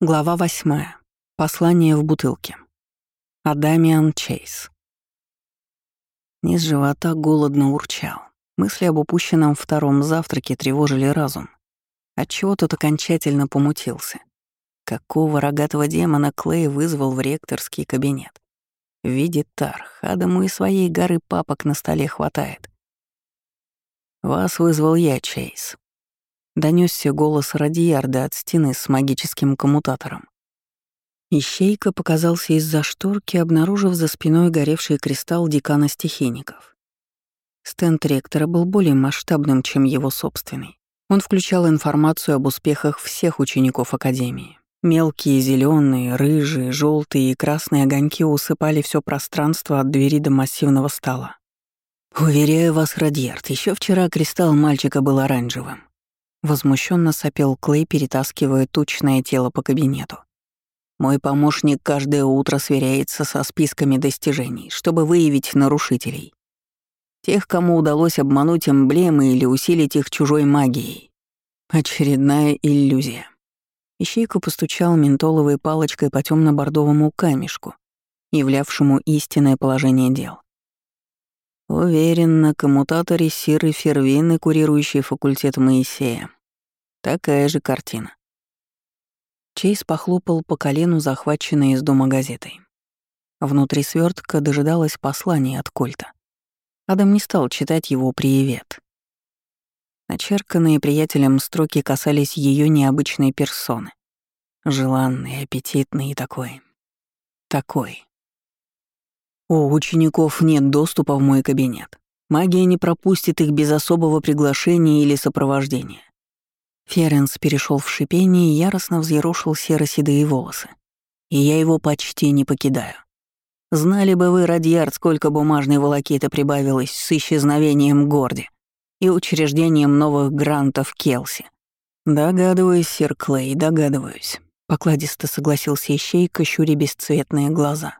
Глава восьмая. Послание в бутылке. Адамиан Чейз. Низ живота голодно урчал. Мысли об упущенном втором завтраке тревожили разум. Отчего тут окончательно помутился. Какого рогатого демона Клей вызвал в ректорский кабинет? В виде тарх, Адаму и своей горы папок на столе хватает. «Вас вызвал я, Чейз», Донесся голос Радиарда от стены с магическим коммутатором. Ищейка показался из-за шторки, обнаружив за спиной горевший кристалл декана стихийников. Стенд ректора был более масштабным, чем его собственный. Он включал информацию об успехах всех учеников Академии. Мелкие зеленые, рыжие, желтые и красные огоньки усыпали все пространство от двери до массивного стола. «Уверяю вас, Радьярд, еще вчера кристалл мальчика был оранжевым. Возмущенно сопел Клей, перетаскивая тучное тело по кабинету. Мой помощник каждое утро сверяется со списками достижений, чтобы выявить нарушителей. Тех, кому удалось обмануть эмблемы или усилить их чужой магией. Очередная иллюзия. Ищейка постучал ментоловой палочкой по темно бордовому камешку, являвшему истинное положение дел. Уверен, на коммутаторе Сиры Фервины, курирующий факультет Моисея. Такая же картина. Чейз похлопал по колену, захваченной из дома газетой. Внутри свертка дожидалось послание от Кольта. Адам не стал читать его «Привет». Начерканные приятелем строки касались ее необычной персоны. Желанный, аппетитный и такой. Такой. У учеников нет доступа в мой кабинет. Магия не пропустит их без особого приглашения или сопровождения. Ференс перешел в шипение и яростно взъерошил серо-седые волосы. И я его почти не покидаю. Знали бы вы, Радьярд, сколько бумажной волокиты прибавилось с исчезновением Горди и учреждением новых грантов Келси. Догадываюсь, сир Клей, догадываюсь. Покладисто согласился Ищейка, щуря бесцветные глаза.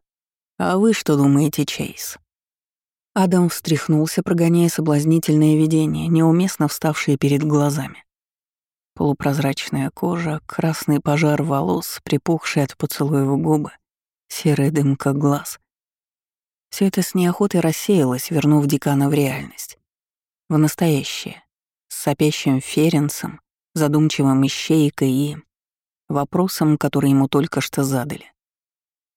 «А вы что думаете, Чейз?» Адам встряхнулся, прогоняя соблазнительное видение, неуместно вставшее перед глазами. Полупрозрачная кожа, красный пожар волос, припухший от поцелуев губы, серая дымка глаз. Все это с неохотой рассеялось, вернув декана в реальность. В настоящее. С сопящим Ференсом, задумчивым ищейкой и... вопросом, который ему только что задали.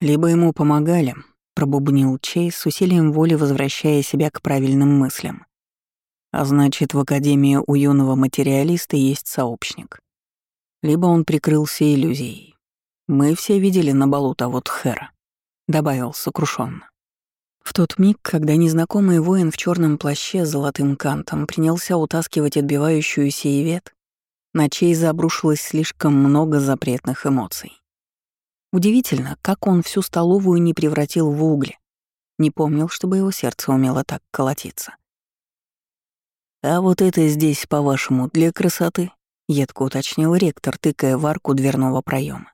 Либо ему помогали, пробубнил Чейз с усилием воли, возвращая себя к правильным мыслям. А значит, в Академии у юного материалиста есть сообщник. Либо он прикрылся иллюзией. Мы все видели на балу того Тхэра, добавил сокрушенно. В тот миг, когда незнакомый воин в черном плаще с золотым кантом принялся утаскивать отбивающуюся Ивет, на Чейза обрушилось слишком много запретных эмоций. Удивительно, как он всю столовую не превратил в угли. Не помнил, чтобы его сердце умело так колотиться. «А вот это здесь, по-вашему, для красоты?» — едко уточнил ректор, тыкая в арку дверного проема.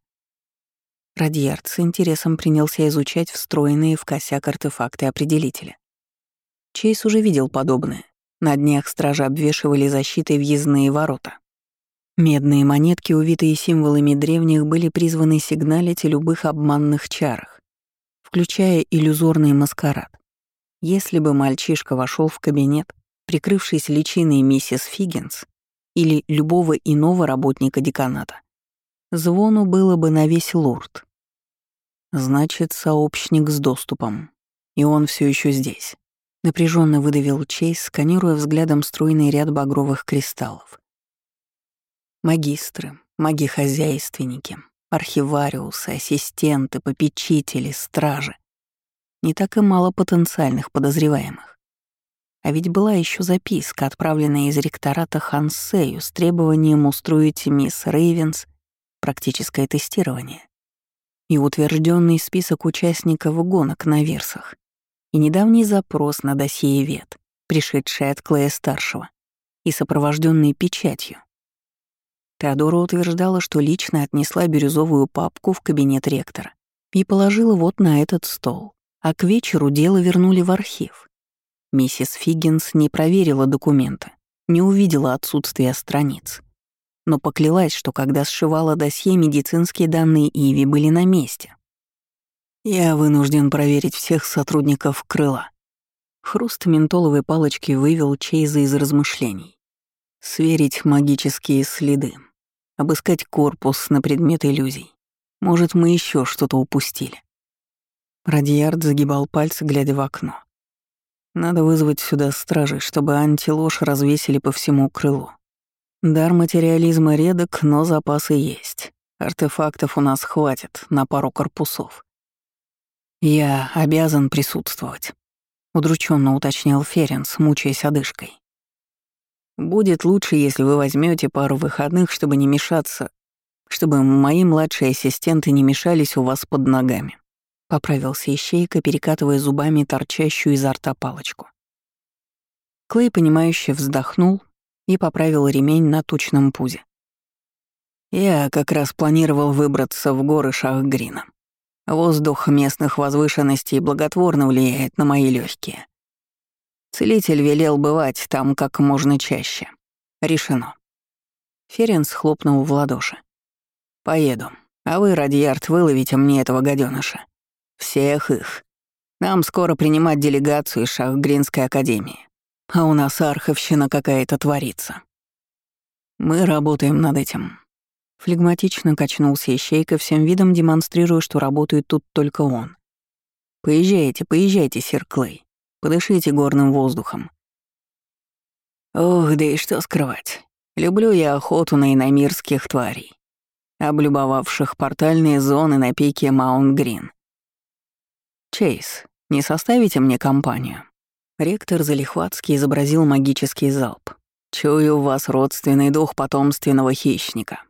Радьярд с интересом принялся изучать встроенные в косяк артефакты определителя. Чейз уже видел подобное. На днях стражи обвешивали защитой въездные ворота. Медные монетки, увитые символами древних, были призваны сигналить о любых обманных чарах, включая иллюзорный маскарад. Если бы мальчишка вошел в кабинет, прикрывшись личиной миссис Фиггинс или любого иного работника деканата, звону было бы на весь лурд. Значит, сообщник с доступом. И он все еще здесь. Напряженно выдавил Чейз, сканируя взглядом стройный ряд багровых кристаллов. Магистры, маги-хозяйственники, архивариусы, ассистенты, попечители, стражи. Не так и мало потенциальных подозреваемых. А ведь была еще записка, отправленная из ректората Хансею с требованием устроить мисс Рейвенс практическое тестирование и утвержденный список участников гонок на версах, и недавний запрос на досье Вет, пришедший от Клея-старшего и сопровожденный печатью, Теодора утверждала, что лично отнесла бирюзовую папку в кабинет ректора и положила вот на этот стол, а к вечеру дело вернули в архив. Миссис Фиггинс не проверила документы, не увидела отсутствия страниц. но поклялась, что когда сшивала досье, медицинские данные Иви были на месте. Я вынужден проверить всех сотрудников крыла. Хруст ментоловой палочки вывел Чейза из размышлений. Сверить магические следы. Обыскать корпус на предмет иллюзий. Может, мы еще что-то упустили. Радиард загибал пальцы, глядя в окно. Надо вызвать сюда стражей, чтобы антиложь развесили по всему крылу. Дар материализма редок, но запасы есть. Артефактов у нас хватит на пару корпусов. Я обязан присутствовать удрученно уточнил Ференс, мучаясь одышкой. Будет лучше, если вы возьмете пару выходных, чтобы не мешаться, чтобы мои младшие ассистенты не мешались у вас под ногами. Поправился Ищейка, перекатывая зубами торчащую изо рта палочку. Клей, понимающе вздохнул и поправил ремень на тучном пузе. Я как раз планировал выбраться в горы Шахгрина. Воздух местных возвышенностей благотворно влияет на мои легкие. Целитель велел бывать там как можно чаще. Решено. Ференс хлопнул в ладоши. «Поеду. А вы, Радиард, выловите мне этого гаденыша. Всех их. Нам скоро принимать делегацию из Шахгринской академии. А у нас арховщина какая-то творится. Мы работаем над этим. Флегматично качнулся Ищейка, всем видом демонстрируя, что работает тут только он. «Поезжайте, поезжайте, сир Клей. Подышите горным воздухом». Ох, да и что скрывать. Люблю я охоту на иномирских тварей, облюбовавших портальные зоны на пике Маунт-Грин. Чейз, не составите мне компанию? Ректор Залихватский изобразил магический залп. Чую у вас родственный дух потомственного хищника.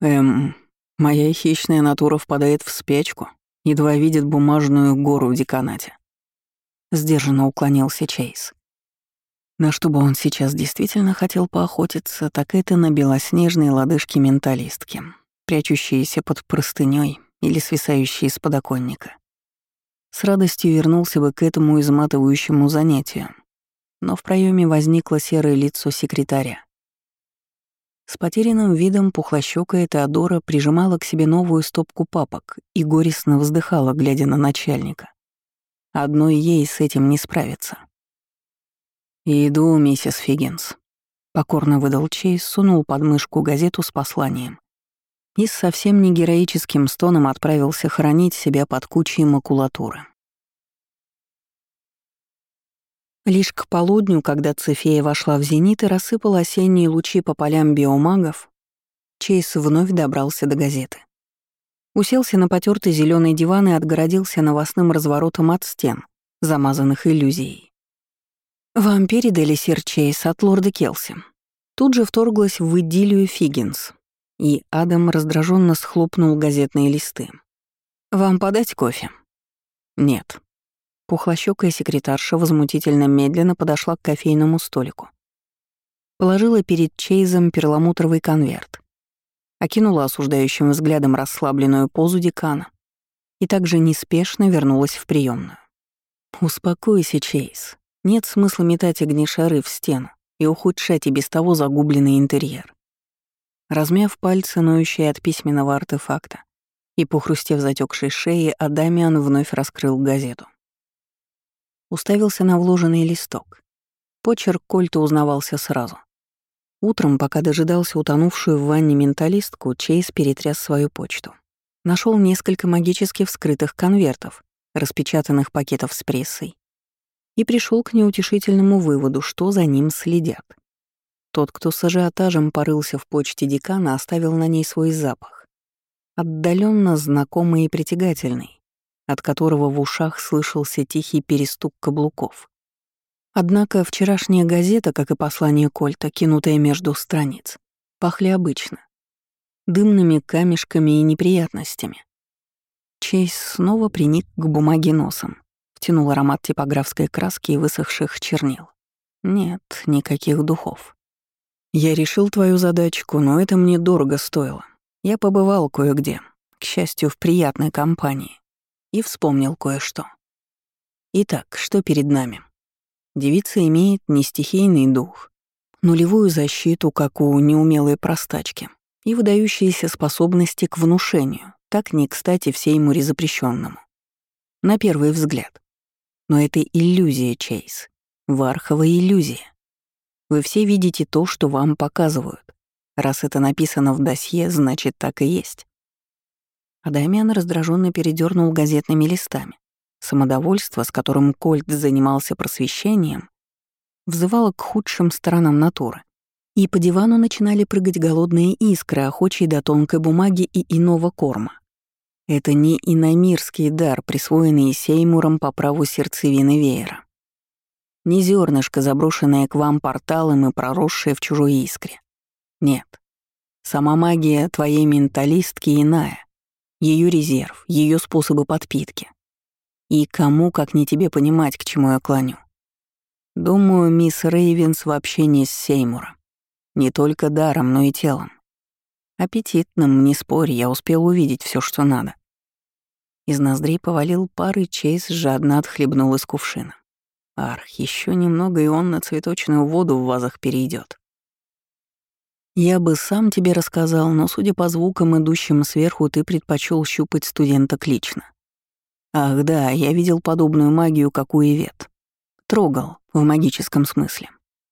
Эм, моя хищная натура впадает в спячку, едва видит бумажную гору в деканате. Сдержанно уклонился Чейз. На что бы он сейчас действительно хотел поохотиться, так это на белоснежные лодыжки менталистки, прячущиеся под простыней или свисающие с подоконника. С радостью вернулся бы к этому изматывающему занятию, но в проеме возникло серое лицо секретаря. С потерянным видом пухлощёкая Теодора прижимала к себе новую стопку папок и горестно вздыхала, глядя на начальника. Одной ей с этим не справиться. «Иду, миссис Фиггинс», — покорно выдал Чейз, сунул под мышку газету с посланием и с совсем не героическим стоном отправился хранить себя под кучей макулатуры. Лишь к полудню, когда Цефея вошла в зенит и рассыпала осенние лучи по полям биомагов, Чейз вновь добрался до газеты. Уселся на потертый зеленый диван и отгородился новостным разворотом от стен, замазанных иллюзией. «Вам передали, сир Чейз, от лорда Келси». Тут же вторглась в идиллию Фиггинс, и Адам раздраженно схлопнул газетные листы. «Вам подать кофе?» «Нет», Пухлощёкая секретарша возмутительно медленно подошла к кофейному столику. Положила перед Чейзом перламутровый конверт. Окинула осуждающим взглядом расслабленную позу декана и также неспешно вернулась в приемную. «Успокойся, Чейз. Нет смысла метать огнешары в стену и ухудшать и без того загубленный интерьер». Размяв пальцы, ноющие от письменного артефакта, и похрустев затекшей шеей, Адамиан вновь раскрыл газету уставился на вложенный листок. Почерк Кольта узнавался сразу. Утром, пока дожидался утонувшую в ванне менталистку, Чейз перетряс свою почту. Нашел несколько магически вскрытых конвертов, распечатанных пакетов с прессой, и пришел к неутешительному выводу, что за ним следят. Тот, кто с ажиотажем порылся в почте декана, оставил на ней свой запах. Отдаленно знакомый и притягательный, от которого в ушах слышался тихий перестук каблуков. Однако вчерашняя газета, как и послание Кольта, кинутое между страниц, пахли обычно. Дымными камешками и неприятностями. Чейз снова приник к бумаге носом, втянул аромат типографской краски и высохших чернил. Нет, никаких духов. Я решил твою задачку, но это мне дорого стоило. Я побывал кое-где, к счастью, в приятной компании и вспомнил кое-что. Итак, что перед нами? Девица имеет не стихийный дух, нулевую защиту, как у неумелой простачки, и выдающиеся способности к внушению, так не кстати в Сеймуре запрещенному. На первый взгляд. Но это иллюзия, Чейз. Варховая иллюзия. Вы все видите то, что вам показывают. Раз это написано в досье, значит, так и есть. Адамиан раздраженно передернул газетными листами. Самодовольство, с которым Кольт занимался просвещением, взывало к худшим сторонам натуры. И по дивану начинали прыгать голодные искры, охочие до тонкой бумаги и иного корма. Это не иномирский дар, присвоенный Сеймуром по праву сердцевины веера. Не зернышко, заброшенное к вам порталом и проросшее в чужой искре. Нет. Сама магия твоей менталистки иная. Ее резерв, ее способы подпитки. И кому, как не тебе, понимать, к чему я клоню. Думаю, мисс Рейвенс вообще не с Сеймура. Не только даром, но и телом. Аппетитным, не спорь, я успел увидеть все, что надо. Из ноздрей повалил пар, и Чейз жадно отхлебнул из кувшина. Арх, еще немного, и он на цветочную воду в вазах перейдет. Я бы сам тебе рассказал, но, судя по звукам, идущим сверху, ты предпочел щупать студенток лично. Ах да, я видел подобную магию, как у Ивет. Трогал, в магическом смысле.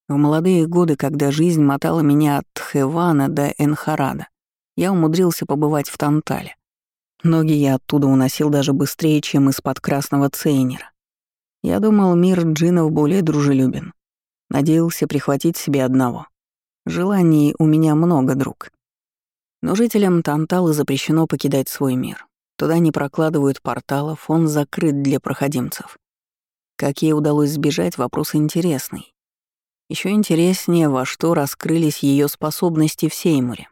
В молодые годы, когда жизнь мотала меня от Хевана до Энхарада, я умудрился побывать в Тантале. Ноги я оттуда уносил даже быстрее, чем из-под красного цейнера. Я думал, мир джинов более дружелюбен. Надеялся прихватить себе одного. Желаний у меня много, друг. Но жителям Танталы запрещено покидать свой мир. Туда не прокладывают порталов, он закрыт для проходимцев. Как ей удалось сбежать, вопрос интересный. Еще интереснее, во что раскрылись ее способности в Сеймуре.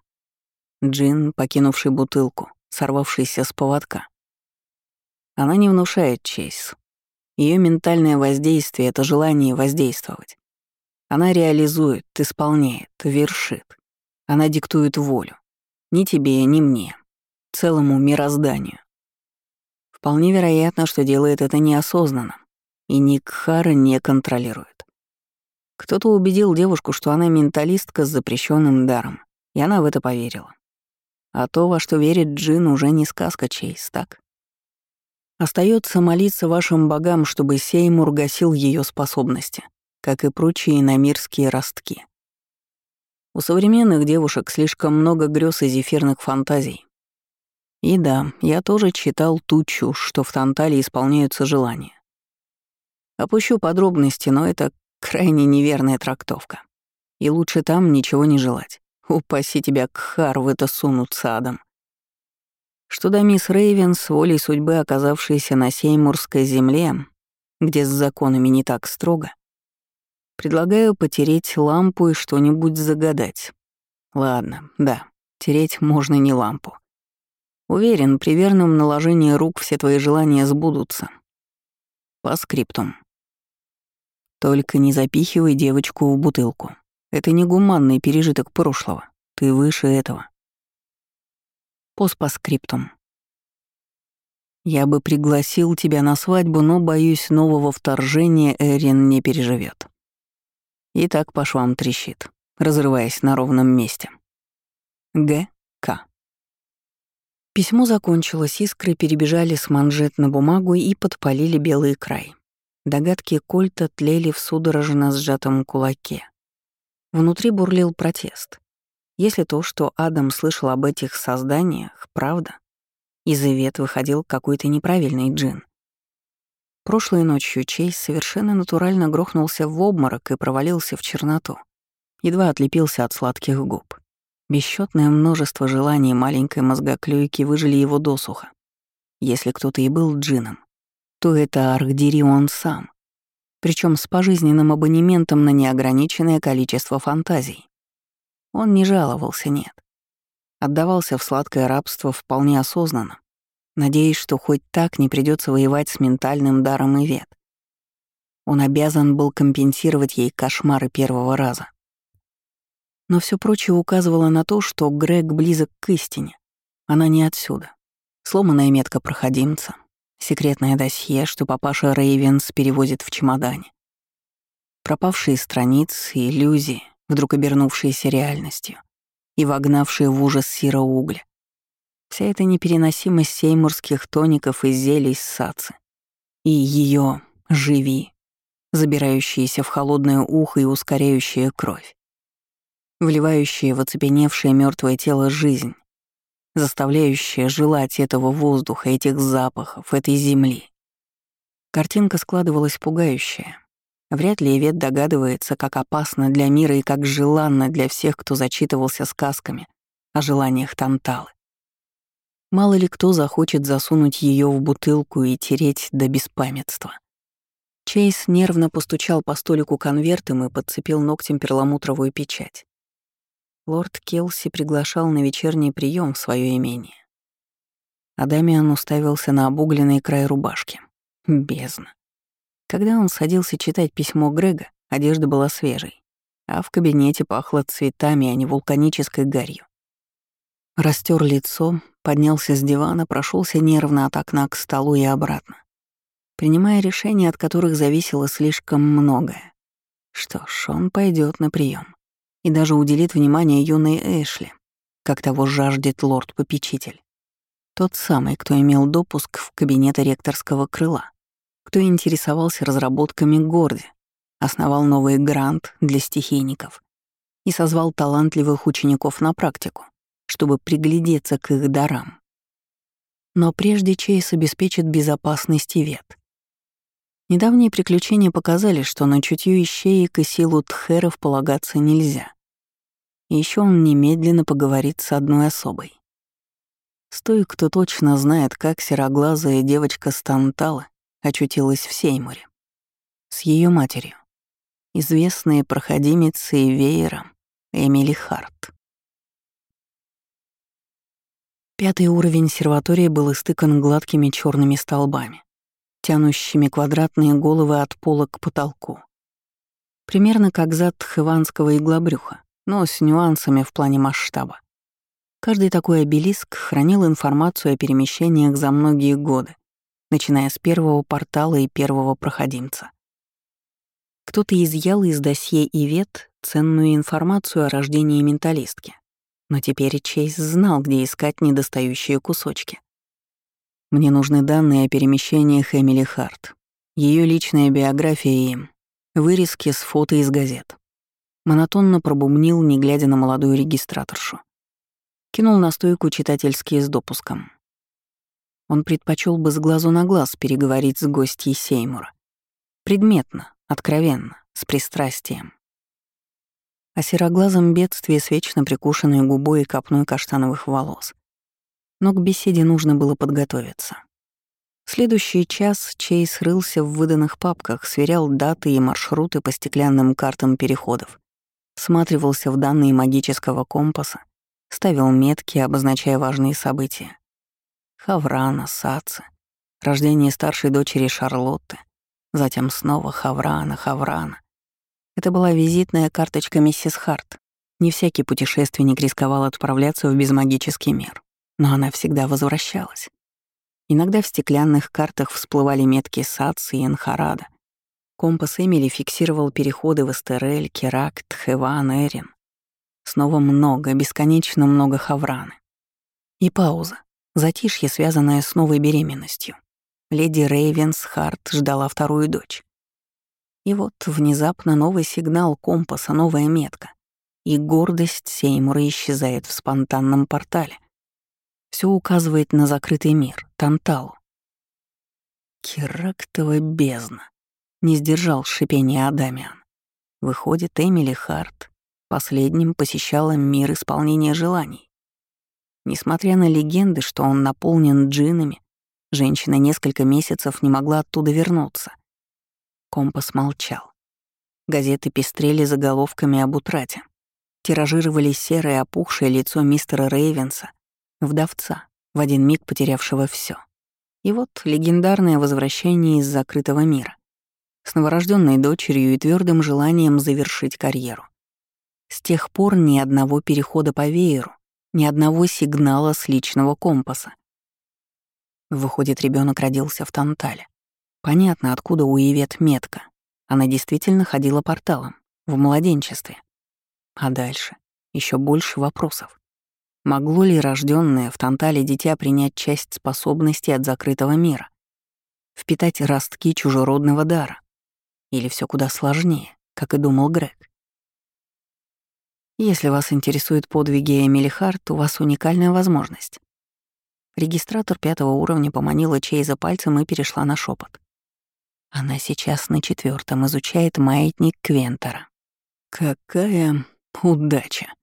Джин, покинувший бутылку, сорвавшийся с поводка. Она не внушает честь. Ее ментальное воздействие — это желание воздействовать. Она реализует, исполняет, вершит. Она диктует волю. Ни тебе, ни мне. Целому мирозданию. Вполне вероятно, что делает это неосознанно, и Никхара не контролирует. Кто-то убедил девушку, что она менталистка с запрещенным даром, и она в это поверила. А то, во что верит Джин, уже не сказка Чейз, так? Остается молиться вашим богам, чтобы Сеймур гасил ее способности, как и прочие иномирские ростки. У современных девушек слишком много грез и зефирных фантазий. И да, я тоже читал ту чушь, что в Тантале исполняются желания. Опущу подробности, но это крайне неверная трактовка. И лучше там ничего не желать. Упаси тебя, Кхар, в это сунут садом. Что до мисс Рейвен, с волей судьбы, оказавшейся на Сеймурской земле, где с законами не так строго, предлагаю потереть лампу и что-нибудь загадать. Ладно, да, тереть можно не лампу. Уверен, при верном наложении рук все твои желания сбудутся. По скриптум. Только не запихивай девочку в бутылку. Это не гуманный пережиток прошлого. Ты выше этого. Постпоскриптум. Я бы пригласил тебя на свадьбу, но, боюсь, нового вторжения Эрин не переживет. И так по швам трещит, разрываясь на ровном месте. Г. К. Письмо закончилось, искры перебежали с манжет на бумагу и подпалили белый край. Догадки Кольта тлели в судорожно сжатом кулаке. Внутри бурлил протест. Если то, что Адам слышал об этих созданиях, правда, из Ивет выходил какой-то неправильный джин. Прошлой ночью Чейз совершенно натурально грохнулся в обморок и провалился в черноту. Едва отлепился от сладких губ. Бесчетное множество желаний маленькой мозгоклюйки выжили его досуха. Если кто-то и был джином, то это Архдирион сам, причем с пожизненным абонементом на неограниченное количество фантазий. Он не жаловался, нет. Отдавался в сладкое рабство вполне осознанно, надеясь, что хоть так не придется воевать с ментальным даром и вет. Он обязан был компенсировать ей кошмары первого раза. Но все прочее указывало на то, что Грег близок к истине. Она не отсюда. Сломанная метка проходимца, секретное досье, что папаша Рейвенс перевозит в чемодане. Пропавшие страницы, иллюзии, вдруг обернувшиеся реальностью и вогнавшие в ужас сира угля. Вся эта непереносимость сеймурских тоников и зелий с сацы. И ее «живи», забирающиеся в холодное ухо и ускоряющие кровь, вливающие в оцепеневшее мертвое тело жизнь, заставляющая желать этого воздуха, этих запахов, этой земли. Картинка складывалась пугающая. Вряд ли Ивет догадывается, как опасно для мира и как желанно для всех, кто зачитывался сказками о желаниях Танталы. Мало ли кто захочет засунуть ее в бутылку и тереть до беспамятства. Чейз нервно постучал по столику конвертом и подцепил ногтем перламутровую печать. Лорд Келси приглашал на вечерний прием в свое имение. Адамиан уставился на обугленный край рубашки. Бездна. Когда он садился читать письмо Грега, одежда была свежей, а в кабинете пахло цветами, а не вулканической гарью. Растер лицо, поднялся с дивана, прошелся нервно от окна к столу и обратно, принимая решения, от которых зависело слишком многое. Что ж, он пойдет на прием и даже уделит внимание юной Эшли, как того жаждет лорд-попечитель. Тот самый, кто имел допуск в кабинет ректорского крыла, кто интересовался разработками Горди, основал новый грант для стихийников и созвал талантливых учеников на практику, чтобы приглядеться к их дарам. Но прежде Чейз обеспечит безопасность и вет. Недавние приключения показали, что на чутью ищеек и силу тхеров полагаться нельзя. Еще он немедленно поговорит с одной особой. С той, кто точно знает, как сероглазая девочка Стантала очутилась в Сеймуре. С ее матерью, известной проходимицей веером Эмили Харт. Пятый уровень серватории был истыкан гладкими черными столбами, тянущими квадратные головы от пола к потолку. Примерно как зад хыванского иглобрюха, но с нюансами в плане масштаба. Каждый такой обелиск хранил информацию о перемещениях за многие годы, начиная с первого портала и первого проходимца. Кто-то изъял из досье Ивет ценную информацию о рождении менталистки, но теперь Чейз знал, где искать недостающие кусочки. Мне нужны данные о перемещениях Эмили Харт, ее личная биография и вырезки с фото из газет. Монотонно пробумнил, не глядя на молодую регистраторшу. Кинул на стойку читательские с допуском. Он предпочел бы с глазу на глаз переговорить с гостьей Сеймура. Предметно, откровенно, с пристрастием. О сероглазом бедствии с вечно прикушенной губой и копной каштановых волос. Но к беседе нужно было подготовиться. следующий час Чейз рылся в выданных папках, сверял даты и маршруты по стеклянным картам переходов, всматривался в данные магического компаса, ставил метки, обозначая важные события. Хаврана, Сацы, рождение старшей дочери Шарлотты, затем снова Хаврана, Хаврана. Это была визитная карточка миссис Харт. Не всякий путешественник рисковал отправляться в безмагический мир, но она всегда возвращалась. Иногда в стеклянных картах всплывали метки Сацы и Энхарада, Компас Эмили фиксировал переходы в Эстерель, Керак, Тхеван, Эрин. Снова много, бесконечно много хавраны. И пауза. Затишье, связанное с новой беременностью. Леди Рейвенс Харт ждала вторую дочь. И вот внезапно новый сигнал компаса, новая метка. И гордость Сеймура исчезает в спонтанном портале. Все указывает на закрытый мир, Танталу. Керактова бездна. Не сдержал шипения Адамиан. Выходит, Эмили Харт последним посещала мир исполнения желаний. Несмотря на легенды, что он наполнен джинами, женщина несколько месяцев не могла оттуда вернуться. Компас молчал. Газеты пестрели заголовками об утрате. Тиражировали серое опухшее лицо мистера Рейвенса, вдовца, в один миг потерявшего все. И вот легендарное возвращение из закрытого мира с новорожденной дочерью и твердым желанием завершить карьеру. С тех пор ни одного перехода по вееру, ни одного сигнала с личного компаса. Выходит, ребенок родился в Тантале. Понятно, откуда у Ивет метка. Она действительно ходила порталом, в младенчестве. А дальше еще больше вопросов. Могло ли рожденное в Тантале дитя принять часть способностей от закрытого мира? Впитать ростки чужеродного дара? Или все куда сложнее, как и думал Грег? Если вас интересуют подвиги Эмили Харт, у вас уникальная возможность. Регистратор пятого уровня поманила Чейза пальцем и перешла на шепот. Она сейчас на четвертом изучает маятник Квентора. Какая удача!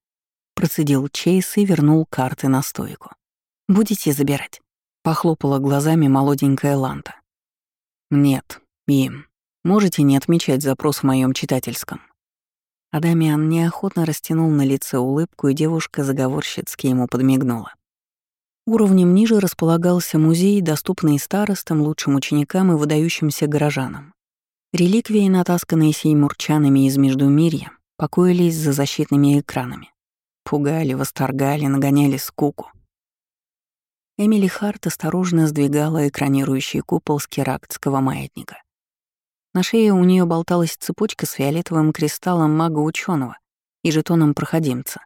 Процедил Чейз и вернул карты на стойку. «Будете забирать?» — похлопала глазами молоденькая Ланта. «Нет, им. Можете не отмечать запрос в моем читательском». Адамиан неохотно растянул на лице улыбку, и девушка заговорщицки ему подмигнула. Уровнем ниже располагался музей, доступный старостам, лучшим ученикам и выдающимся горожанам. Реликвии, натасканные сеймурчанами из Междумирья, покоились за защитными экранами. Пугали, восторгали, нагоняли скуку. Эмили Харт осторожно сдвигала экранирующий купол с керактского маятника. На шее у нее болталась цепочка с фиолетовым кристаллом мага ученого и жетоном проходимца.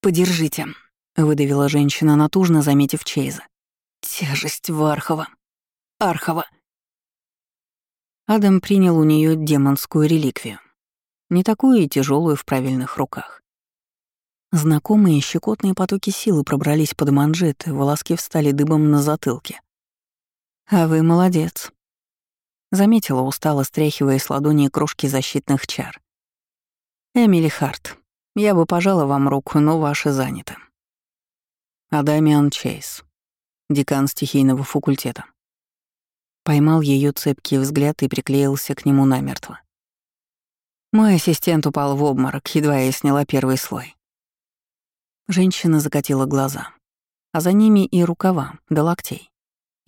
«Подержите», выдавила женщина натужно, заметив Чейза. Тяжесть Вархова. Архова. Адам принял у нее демонскую реликвию. Не такую и тяжелую в правильных руках. Знакомые щекотные потоки силы пробрались под манжеты, волоски встали дыбом на затылке. «А вы молодец», — заметила устало, стряхивая с ладони крошки защитных чар. «Эмили Харт, я бы пожала вам руку, но ваша занята». Адамиан Чейз, декан стихийного факультета. Поймал ее цепкий взгляд и приклеился к нему намертво. Мой ассистент упал в обморок, едва я сняла первый слой. Женщина закатила глаза, а за ними и рукава, до локтей,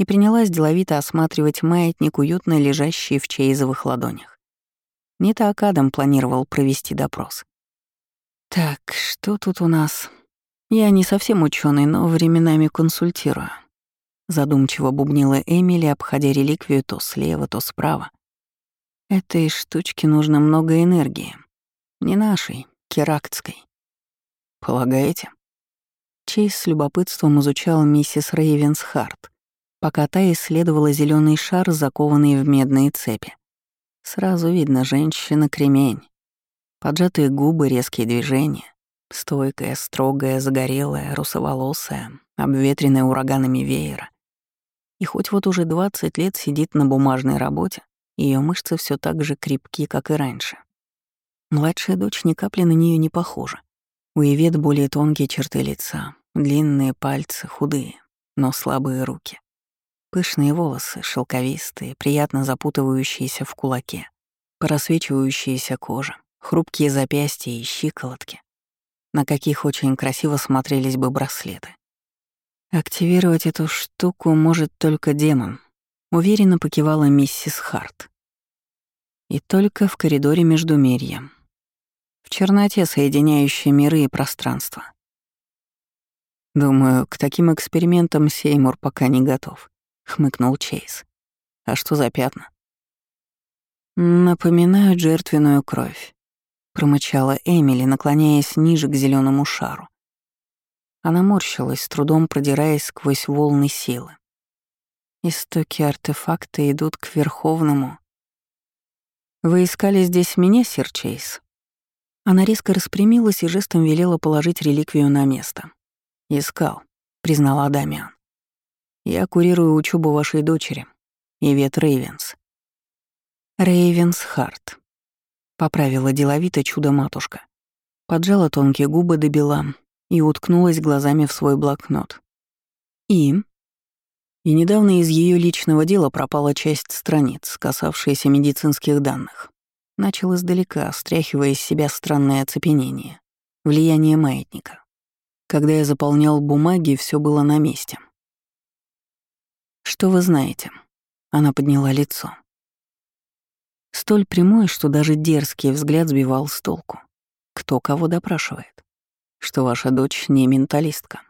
и принялась деловито осматривать маятник, уютно лежащий в чейзовых ладонях. Не так Адам планировал провести допрос. «Так, что тут у нас?» «Я не совсем ученый, но временами консультирую», — задумчиво бубнила Эмили, обходя реликвию то слева, то справа. «Этой штучке нужно много энергии. Не нашей, керактской. Полагаете?» Чейз с любопытством изучал миссис Рейвенс Харт, пока та исследовала зеленый шар, закованный в медные цепи. Сразу видно, женщина-кремень. Поджатые губы, резкие движения. Стойкая, строгая, загорелая, русоволосая, обветренная ураганами веера. И хоть вот уже 20 лет сидит на бумажной работе, ее мышцы все так же крепки, как и раньше. Младшая дочь ни капли на нее не похожа. У Ивет более тонкие черты лица, длинные пальцы, худые, но слабые руки. Пышные волосы, шелковистые, приятно запутывающиеся в кулаке, просвечивающаяся кожа, хрупкие запястья и щиколотки, на каких очень красиво смотрелись бы браслеты. Активировать эту штуку может только демон, уверенно покивала миссис Харт. И только в коридоре между мирьем. В черноте, соединяющей миры и пространство. «Думаю, к таким экспериментам Сеймур пока не готов», — хмыкнул Чейз. «А что за пятна?» «Напоминают жертвенную кровь промычала Эмили, наклоняясь ниже к зеленому шару. Она морщилась, с трудом продираясь сквозь волны силы. Истоки артефакта идут к Верховному. «Вы искали здесь меня, сир Чейз?» Она резко распрямилась и жестом велела положить реликвию на место. «Искал», — признала Дамиан. «Я курирую учебу вашей дочери, Ивет Рейвенс». Рейвенс Харт. Поправила деловито чудо-матушка. Поджала тонкие губы до бела и уткнулась глазами в свой блокнот. И? И недавно из ее личного дела пропала часть страниц, касавшаяся медицинских данных. Начал издалека, стряхивая из себя странное оцепенение, влияние маятника. Когда я заполнял бумаги, все было на месте. «Что вы знаете?» Она подняла лицо. Столь прямой, что даже дерзкий взгляд сбивал с толку. Кто кого допрашивает? Что ваша дочь не менталистка?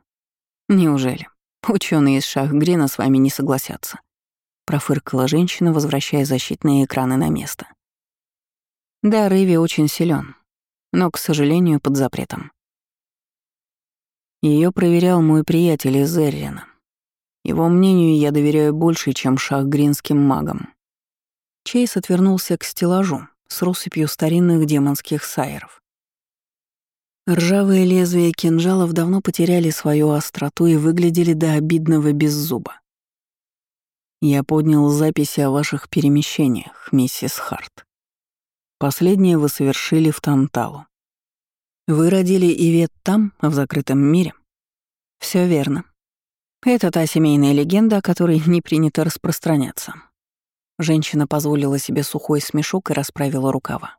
Неужели? Ученые из Шахгрена с вами не согласятся. Профыркала женщина, возвращая защитные экраны на место. Да, Рэви очень силен. но, к сожалению, под запретом. Ее проверял мой приятель из Эррина. Его мнению я доверяю больше, чем шахгринским магам. Чейз отвернулся к стеллажу с россыпью старинных демонских сайеров. Ржавые лезвия кинжалов давно потеряли свою остроту и выглядели до обидного без зуба. Я поднял записи о ваших перемещениях, миссис Харт. Последнее вы совершили в Танталу. Вы родили Ивет там, в закрытом мире? Все верно. Это та семейная легенда, о которой не принято распространяться. Женщина позволила себе сухой смешок и расправила рукава.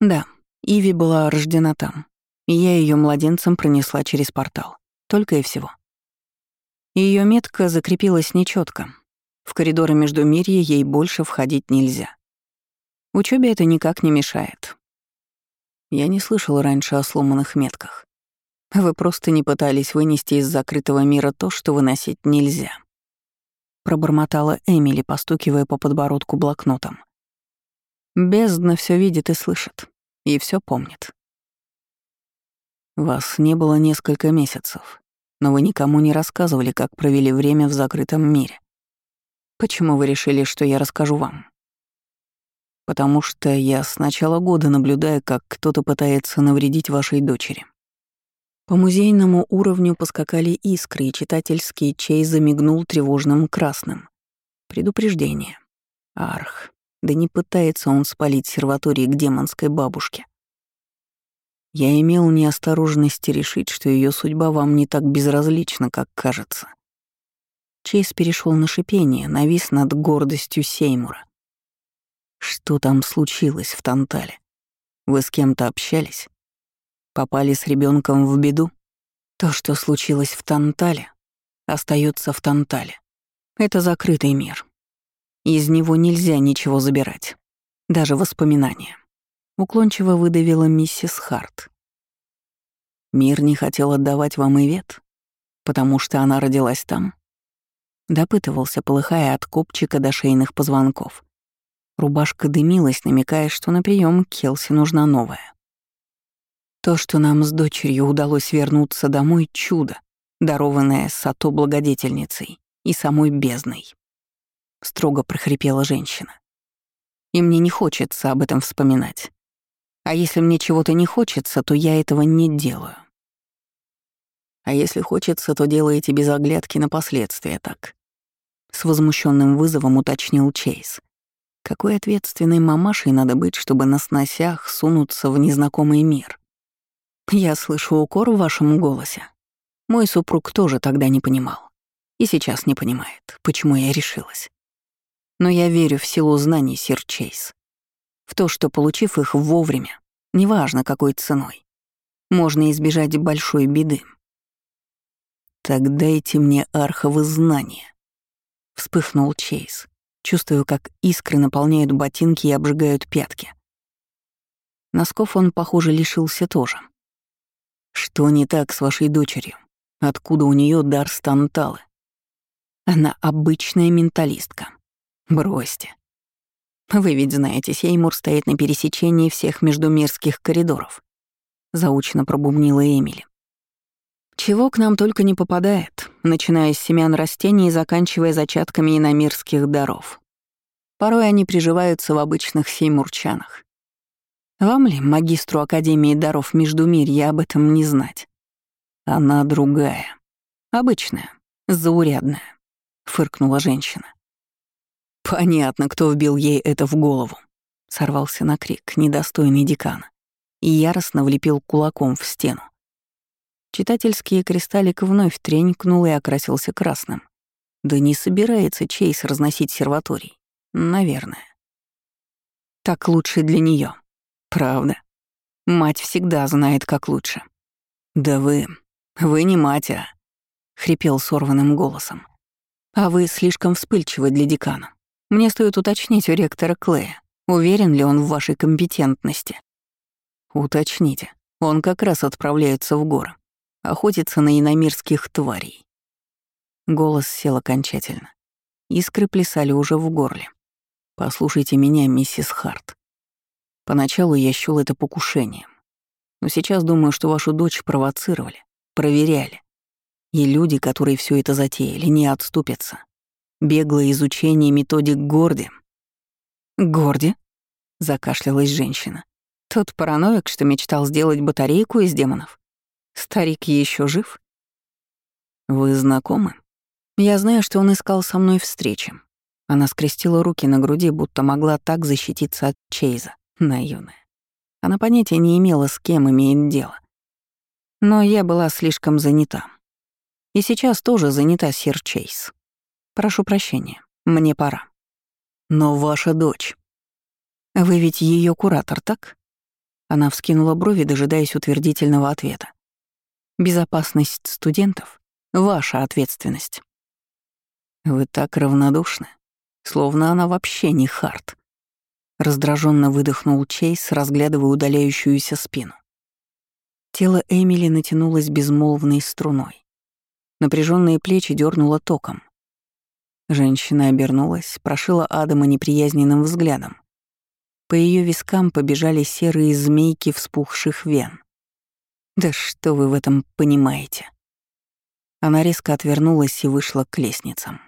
Да, Иви была рождена там, и я ее младенцем пронесла через портал. Только и всего. Ее метка закрепилась нечетко. В коридоры между мирье ей больше входить нельзя. Учебе это никак не мешает. Я не слышал раньше о сломанных метках. Вы просто не пытались вынести из закрытого мира то, что выносить нельзя. Пробормотала Эмили, постукивая по подбородку блокнотом. Бездна все видит и слышит, и все помнит. Вас не было несколько месяцев, но вы никому не рассказывали, как провели время в закрытом мире. Почему вы решили, что я расскажу вам? потому что я с начала года наблюдаю, как кто-то пытается навредить вашей дочери. По музейному уровню поскакали искры, и читательский чей замигнул тревожным красным. Предупреждение. Арх. Да не пытается он спалить серватории к демонской бабушке. Я имел неосторожность решить, что ее судьба вам не так безразлична, как кажется. Чейз перешел на шипение, навис над гордостью Сеймура. Что там случилось в Тантале? Вы с кем-то общались? Попали с ребенком в беду? То, что случилось в Тантале, остается в Тантале. Это закрытый мир. Из него нельзя ничего забирать. Даже воспоминания. Уклончиво выдавила миссис Харт. Мир не хотел отдавать вам Ивет, потому что она родилась там. Допытывался, полыхая от копчика до шейных позвонков. Рубашка дымилась, намекая, что на прием Келси нужна новая. То, что нам с дочерью удалось вернуться домой — чудо, дарованное Сато благодетельницей и самой бездной. Строго прохрипела женщина. И мне не хочется об этом вспоминать. А если мне чего-то не хочется, то я этого не делаю. А если хочется, то делаете без оглядки на последствия так. С возмущенным вызовом уточнил Чейз. Какой ответственной мамашей надо быть, чтобы на сносях сунуться в незнакомый мир? Я слышу укор в вашем голосе. Мой супруг тоже тогда не понимал. И сейчас не понимает, почему я решилась. Но я верю в силу знаний, сир Чейз. В то, что, получив их вовремя, неважно какой ценой, можно избежать большой беды. «Так дайте мне арховы знания», — вспыхнул Чейз. Чувствую, как искры наполняют ботинки и обжигают пятки. Носков он, похоже, лишился тоже. Что не так с вашей дочерью? Откуда у нее дар станталы? Она обычная менталистка. Бросьте. Вы ведь знаете, Сеймур стоит на пересечении всех междумирских коридоров. Заучно пробубнила Эмили. Чего к нам только не попадает, начиная с семян растений и заканчивая зачатками иномирских даров. Порой они приживаются в обычных сеймурчанах. Вам ли, магистру Академии даров Междумирья, об этом не знать? Она другая. Обычная, заурядная, — фыркнула женщина. Понятно, кто вбил ей это в голову. Сорвался на крик, недостойный декана, и яростно влепил кулаком в стену. Читательский кристаллик вновь тренькнул и окрасился красным. Да не собирается Чейз разносить серваторий. Наверное. Так лучше для нее. Правда. Мать всегда знает, как лучше. Да вы... Вы не мать, а... Хрипел сорванным голосом. А вы слишком вспыльчивы для декана. Мне стоит уточнить у ректора Клея, уверен ли он в вашей компетентности. Уточните. Он как раз отправляется в горы охотиться на иномирских тварей. Голос сел окончательно. Искры плясали уже в горле. «Послушайте меня, миссис Харт. Поначалу я счёл это покушением. Но сейчас думаю, что вашу дочь провоцировали, проверяли. И люди, которые все это затеяли, не отступятся. Беглое изучение методик Горди. «Горди?» — закашлялась женщина. «Тот параноик, что мечтал сделать батарейку из демонов. Старик еще жив?» «Вы знакомы?» «Я знаю, что он искал со мной встречи». Она скрестила руки на груди, будто могла так защититься от Чейза, наивная. Она понятия не имела, с кем имеет дело. Но я была слишком занята. И сейчас тоже занята, сир Чейз. Прошу прощения, мне пора. Но ваша дочь... Вы ведь ее куратор, так? Она вскинула брови, дожидаясь утвердительного ответа. Безопасность студентов — ваша ответственность. Вы так равнодушны, словно она вообще не Харт. Раздраженно выдохнул Чейз, разглядывая удаляющуюся спину. Тело Эмили натянулось безмолвной струной. Напряженные плечи дернуло током. Женщина обернулась, прошила Адама неприязненным взглядом. По ее вискам побежали серые змейки вспухших вен. «Да что вы в этом понимаете?» Она резко отвернулась и вышла к лестницам.